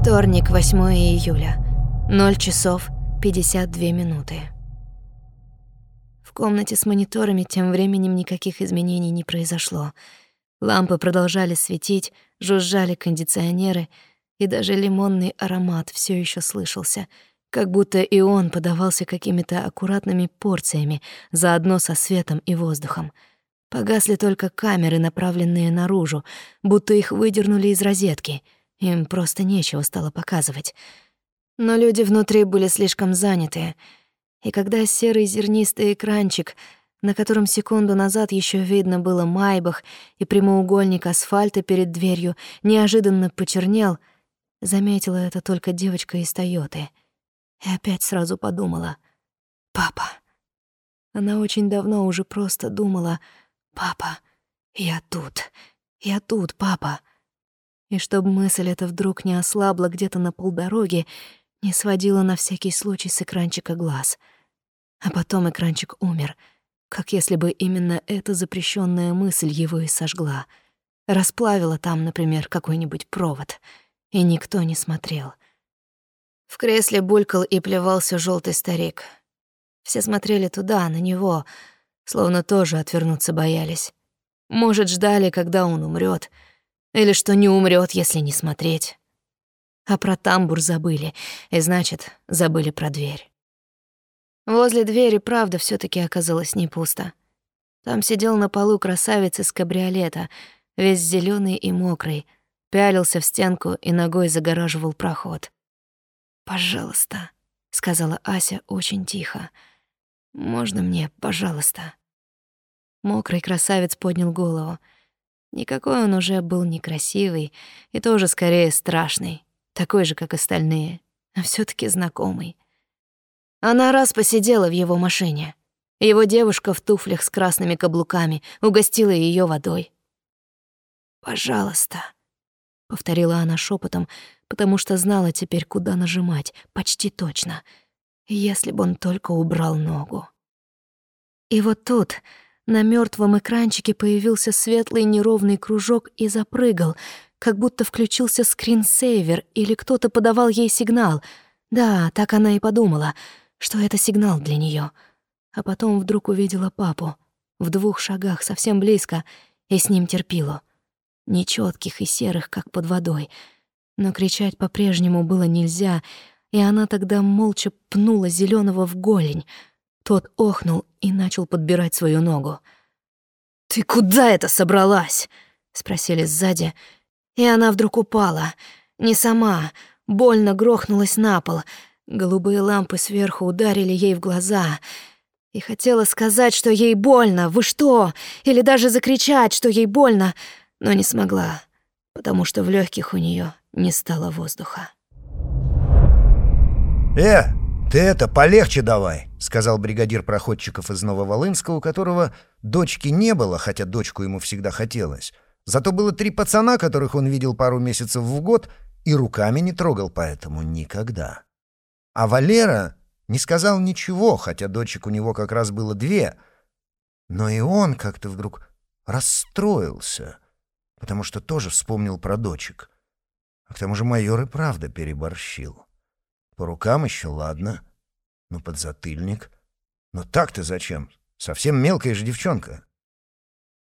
Вторник, 8 июля. 0 часов 52 минуты. В комнате с мониторами тем временем никаких изменений не произошло. Лампы продолжали светить, жужжали кондиционеры, и даже лимонный аромат все еще слышался, как будто и он подавался какими-то аккуратными порциями, заодно со светом и воздухом. Погасли только камеры, направленные наружу, будто их выдернули из розетки. Им просто нечего стало показывать. Но люди внутри были слишком заняты, и когда серый зернистый экранчик, на котором секунду назад еще видно было майбах и прямоугольник асфальта перед дверью, неожиданно почернел, заметила это только девочка из Тойоты. И опять сразу подумала «Папа». Она очень давно уже просто думала «Папа, я тут, я тут, папа». И чтобы мысль эта вдруг не ослабла где-то на полдороги, не сводила на всякий случай с экранчика глаз. А потом экранчик умер, как если бы именно эта запрещенная мысль его и сожгла. Расплавила там, например, какой-нибудь провод, и никто не смотрел. В кресле булькал и плевался желтый старик. Все смотрели туда, на него, словно тоже отвернуться боялись. Может, ждали, когда он умрет, или что не умрет, если не смотреть. А про тамбур забыли, и значит, забыли про дверь. Возле двери, правда, все таки оказалось не пусто. Там сидел на полу красавец из кабриолета, весь зеленый и мокрый, пялился в стенку и ногой загораживал проход. «Пожалуйста», — сказала Ася очень тихо. «Можно мне, пожалуйста?» Мокрый красавец поднял голову. Никакой он уже был некрасивый и тоже скорее страшный такой же, как остальные, а все таки знакомый. Она раз посидела в его машине. Его девушка в туфлях с красными каблуками угостила ее водой. «Пожалуйста», — повторила она шепотом, потому что знала теперь, куда нажимать, почти точно, если бы он только убрал ногу. И вот тут на мертвом экранчике появился светлый неровный кружок и запрыгал — как будто включился скринсейвер или кто-то подавал ей сигнал. Да, так она и подумала, что это сигнал для нее. А потом вдруг увидела папу в двух шагах, совсем близко, и с ним терпило. Нечетких и серых, как под водой. Но кричать по-прежнему было нельзя, и она тогда молча пнула зеленого в голень. Тот охнул и начал подбирать свою ногу. «Ты куда это собралась?» — спросили сзади, — и она вдруг упала. Не сама, больно грохнулась на пол. Голубые лампы сверху ударили ей в глаза. И хотела сказать, что ей больно, вы что? Или даже закричать, что ей больно, но не смогла, потому что в легких у нее не стало воздуха. «Э, ты это, полегче давай», — сказал бригадир проходчиков из Нововолынска, у которого дочки не было, хотя дочку ему всегда хотелось. Зато было три пацана, которых он видел пару месяцев в год, и руками не трогал поэтому никогда. А Валера не сказал ничего, хотя дочек у него как раз было две. Но и он как-то вдруг расстроился, потому что тоже вспомнил про дочек. А к тому же майор и правда переборщил. По рукам еще ладно, но подзатыльник. Но так-то зачем? Совсем мелкая же девчонка.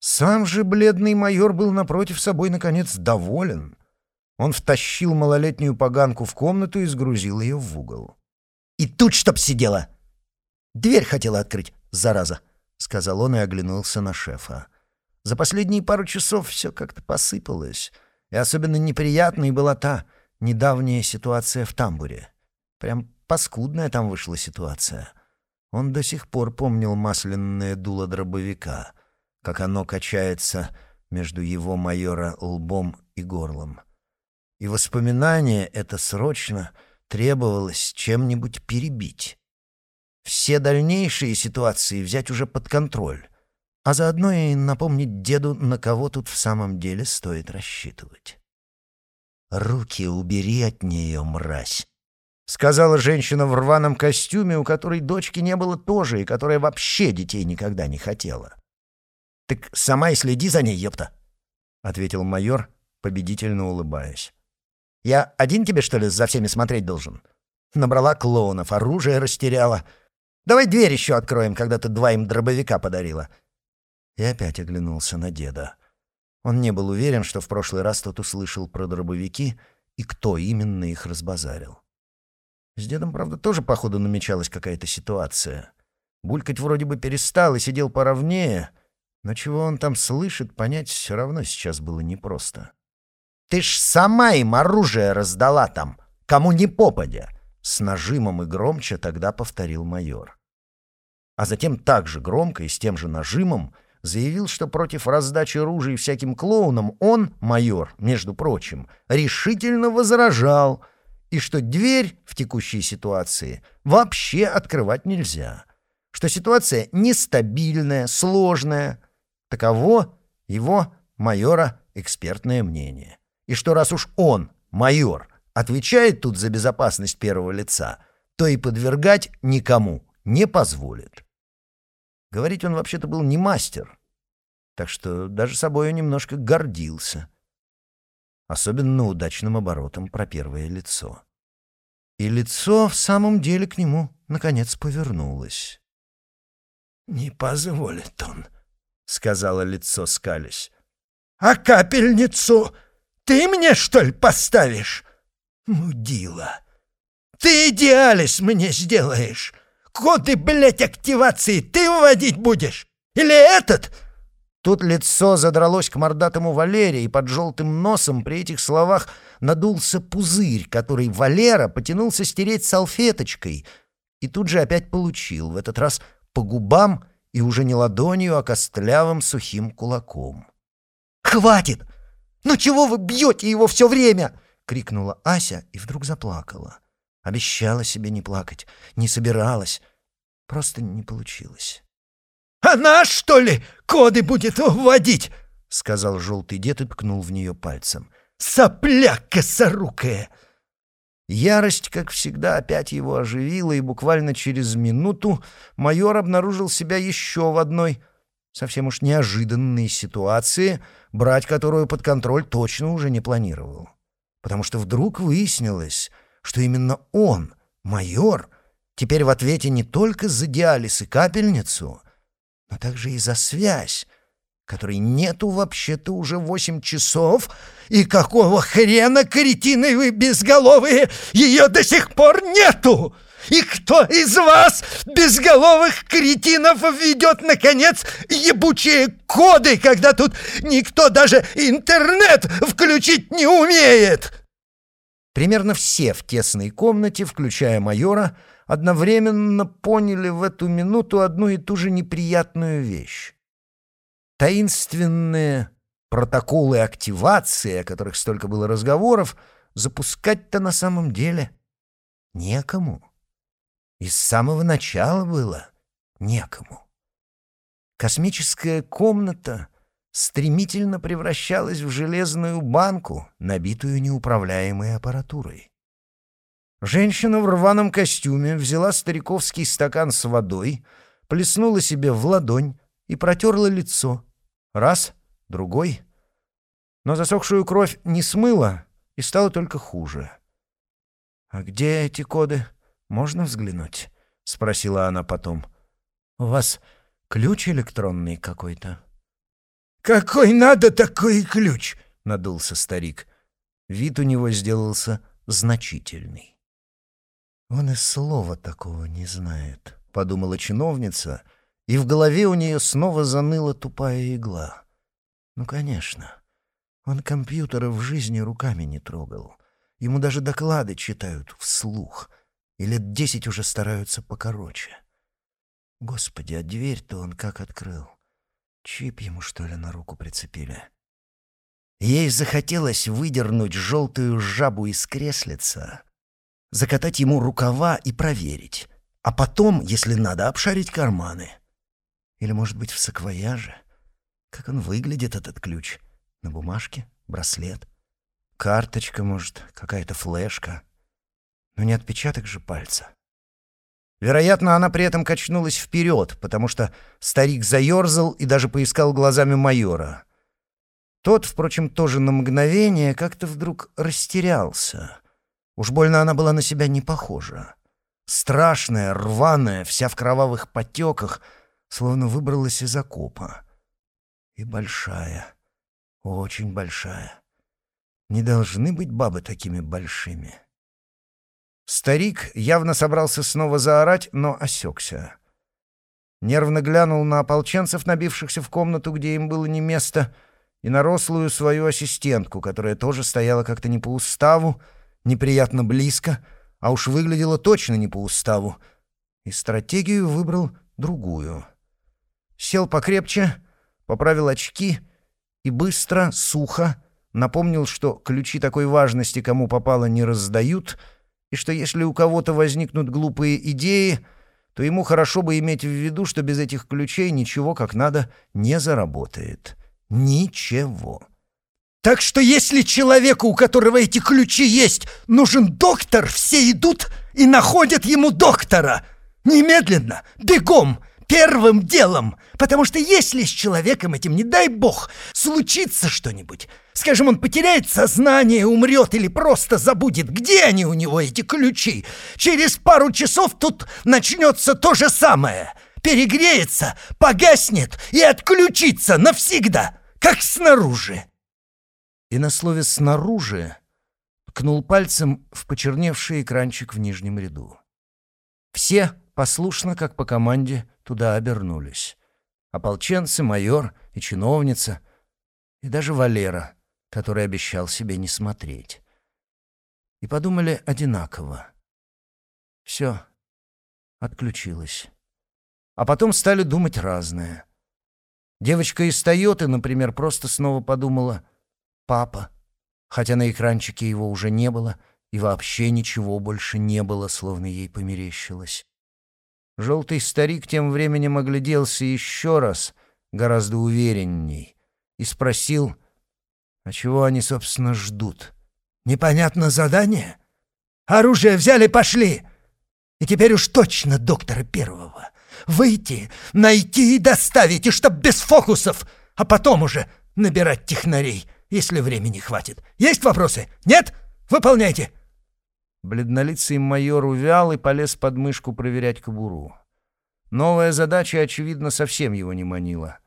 Сам же бледный майор был напротив собой, наконец, доволен. Он втащил малолетнюю поганку в комнату и сгрузил ее в угол. «И тут чтоб сидела! Дверь хотела открыть, зараза!» — сказал он и оглянулся на шефа. За последние пару часов все как-то посыпалось, и особенно неприятной была та недавняя ситуация в тамбуре. Прям паскудная там вышла ситуация. Он до сих пор помнил масляное дуло дробовика — как оно качается между его майора лбом и горлом. И воспоминание это срочно требовалось чем-нибудь перебить. Все дальнейшие ситуации взять уже под контроль, а заодно и напомнить деду, на кого тут в самом деле стоит рассчитывать. «Руки убери от нее, мразь!» — сказала женщина в рваном костюме, у которой дочки не было тоже и которая вообще детей никогда не хотела. «Так сама и следи за ней, епта», — ответил майор, победительно улыбаясь. Я один тебе, что ли, за всеми смотреть должен? Набрала клоунов, оружие растеряла. Давай дверь еще откроем, когда ты два им дробовика подарила». И опять оглянулся на деда. Он не был уверен, что в прошлый раз тот услышал про дробовики и кто именно их разбазарил. С дедом, правда, тоже, походу, намечалась какая-то ситуация. Булькать вроде бы перестал и сидел поровнее, но чего он там слышит, понять все равно сейчас было непросто. «Ты ж сама им оружие раздала там, кому не попадя!» С нажимом и громче тогда повторил майор. А затем так же громко и с тем же нажимом заявил, что против раздачи ружей всяким клоунам он, майор, между прочим, решительно возражал, и что дверь в текущей ситуации вообще открывать нельзя, что ситуация нестабильная, сложная. Таково его, майора, экспертное мнение. И что раз уж он, майор, отвечает тут за безопасность первого лица, то и подвергать никому не позволит. Говорить он вообще-то был не мастер, так что даже собою немножко гордился. Особенно удачным оборотом про первое лицо. И лицо в самом деле к нему, наконец, повернулось. «Не позволит он», — сказала лицо, скались. «А капельницу ты мне, что ли, поставишь? Мудила! Ты идеалис мне сделаешь!» Коды, блядь, активации ты вводить будешь? Или этот?» Тут лицо задралось к мордатому Валере, и под желтым носом при этих словах надулся пузырь, который Валера потянулся стереть салфеточкой, и тут же опять получил, в этот раз по губам и уже не ладонью, а костлявым сухим кулаком. «Хватит! Ну чего вы бьете его все время?» — крикнула Ася и вдруг заплакала. Обещала себе не плакать, не собиралась. Просто не получилось. «Она, что ли, коды будет вводить?» — сказал желтый дед и ткнул в нее пальцем. «Сопля косорукая!» Ярость, как всегда, опять его оживила, и буквально через минуту майор обнаружил себя еще в одной совсем уж неожиданной ситуации, брать которую под контроль точно уже не планировал. Потому что вдруг выяснилось, что именно он, майор, теперь в ответе не только за диализ и капельницу, но также и за связь, которой нету вообще-то уже восемь часов, и какого хрена, кретины вы безголовые, ее до сих пор нету! И кто из вас, безголовых кретинов, введет, наконец, ебучие коды, когда тут никто даже интернет включить не умеет?» Примерно все в тесной комнате, включая майора, одновременно поняли в эту минуту одну и ту же неприятную вещь. Таинственные протоколы активации, о которых столько было разговоров, запускать-то на самом деле некому. И с самого начала было некому. Космическая комната — стремительно превращалась в железную банку, набитую неуправляемой аппаратурой. Женщина в рваном костюме взяла стариковский стакан с водой, плеснула себе в ладонь и протерла лицо. Раз, другой. Но засохшую кровь не смыла, и стало только хуже. «А где эти коды? Можно взглянуть?» — спросила она потом. «У вас ключ электронный какой-то?» «Какой надо, такой ключ!» — надулся старик. Вид у него сделался значительный. «Он и слова такого не знает», — подумала чиновница, и в голове у нее снова заныла тупая игла. «Ну, конечно. Он компьютера в жизни руками не трогал. Ему даже доклады читают вслух, и лет десять уже стараются покороче. Господи, а дверь-то он как открыл. Чип ему, что ли, на руку прицепили? Ей захотелось выдернуть желтую жабу из креслица, закатать ему рукава и проверить, а потом, если надо, обшарить карманы. Или, может быть, в саквояже? Как он выглядит, этот ключ? На бумажке? Браслет? Карточка, может, какая-то флешка? Но не отпечаток же пальца. Вероятно, она при этом качнулась вперед, потому что старик заерзал и даже поискал глазами майора. Тот, впрочем, тоже на мгновение как-то вдруг растерялся. Уж больно она была на себя не похожа. Страшная, рваная, вся в кровавых потеках, словно выбралась из окопа. И большая, очень большая. Не должны быть бабы такими большими. Старик явно собрался снова заорать, но осекся. Нервно глянул на ополченцев, набившихся в комнату, где им было не место, и на рослую свою ассистентку, которая тоже стояла как-то не по уставу, неприятно близко, а уж выглядела точно не по уставу, и стратегию выбрал другую. Сел покрепче, поправил очки и быстро, сухо напомнил, что ключи такой важности кому попало не раздают, и что если у кого-то возникнут глупые идеи — то ему хорошо бы иметь в виду, что без этих ключей ничего как надо не заработает. Ничего. Так что если человеку, у которого эти ключи есть, нужен доктор, все идут и находят ему доктора. Немедленно, бегом, первым делом. Потому что если с человеком этим, не дай бог, случится что-нибудь, скажем, он потеряет сознание, умрет или просто забудет, где они у него, эти ключи, через пару часов тут начнется то же самое. Перегреется, погаснет и отключится навсегда, как снаружи. И на слове «снаружи» ткнул пальцем в почерневший экранчик в нижнем ряду. Все послушно, как по команде, туда обернулись. Ополченцы, майор и чиновница, и даже Валера, который обещал себе не смотреть. И подумали одинаково. Все, отключилось. А потом стали думать разное. Девочка из «Тойоты», например, просто снова подумала «папа», хотя на экранчике его уже не было, и вообще ничего больше не было, словно ей померещилось. Желтый старик тем временем огляделся еще раз, гораздо уверенней, и спросил, а чего они, собственно, ждут. «Непонятно задание? Оружие взяли, пошли! И теперь уж точно доктора первого. Выйти, найти и доставить, и чтоб без фокусов, а потом уже набирать технарей, если времени хватит. Есть вопросы? Нет? Выполняйте!» Бледнолицый майор увял и полез под мышку проверять кобуру. Новая задача, очевидно, совсем его не манила.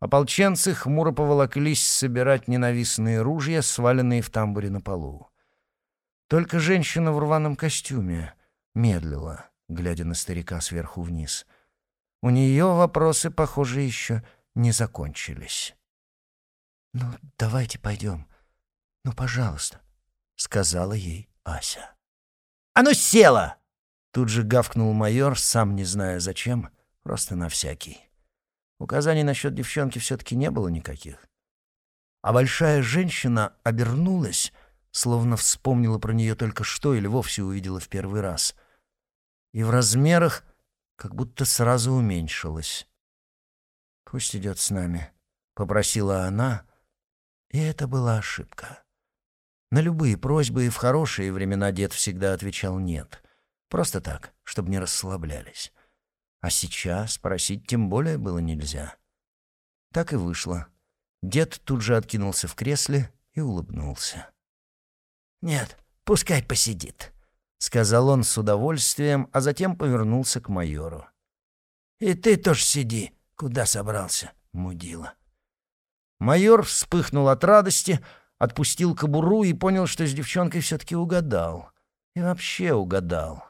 Ополченцы хмуро поволоклись собирать ненавистные ружья, сваленные в тамбуре на полу. Только женщина в рваном костюме медлила, глядя на старика сверху вниз. У нее вопросы, похоже, еще не закончились. «Ну, давайте пойдем. Ну, пожалуйста», — сказала ей Ася. «А ну, села!» Тут же гавкнул майор, сам не зная зачем, просто на всякий. Указаний насчет девчонки все-таки не было никаких. А большая женщина обернулась, словно вспомнила про нее только что или вовсе увидела в первый раз. И в размерах как будто сразу уменьшилась. «Пусть идет с нами», — попросила она, и это была ошибка. На любые просьбы и в хорошие времена дед всегда отвечал «нет». Просто так, чтобы не расслаблялись. А сейчас просить тем более было нельзя. Так и вышло. Дед тут же откинулся в кресле и улыбнулся. «Нет, пускай посидит», — сказал он с удовольствием, а затем повернулся к майору. «И ты тоже сиди, куда собрался, мудила». Майор вспыхнул от радости, отпустил кобуру и понял, что с девчонкой все-таки угадал. И вообще угадал.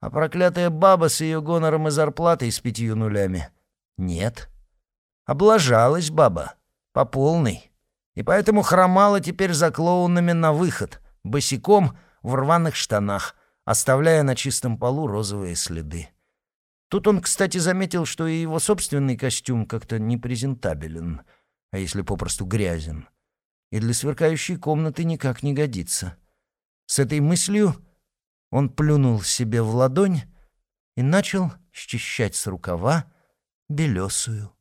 А проклятая баба с ее гонором и зарплатой с пятью нулями? Нет. Облажалась баба. По полной. И поэтому хромала теперь за клоунами на выход, босиком в рваных штанах, оставляя на чистом полу розовые следы. Тут он, кстати, заметил, что и его собственный костюм как-то непрезентабелен, а если попросту грязен и для сверкающей комнаты никак не годится. С этой мыслью он плюнул себе в ладонь и начал счищать с рукава белесую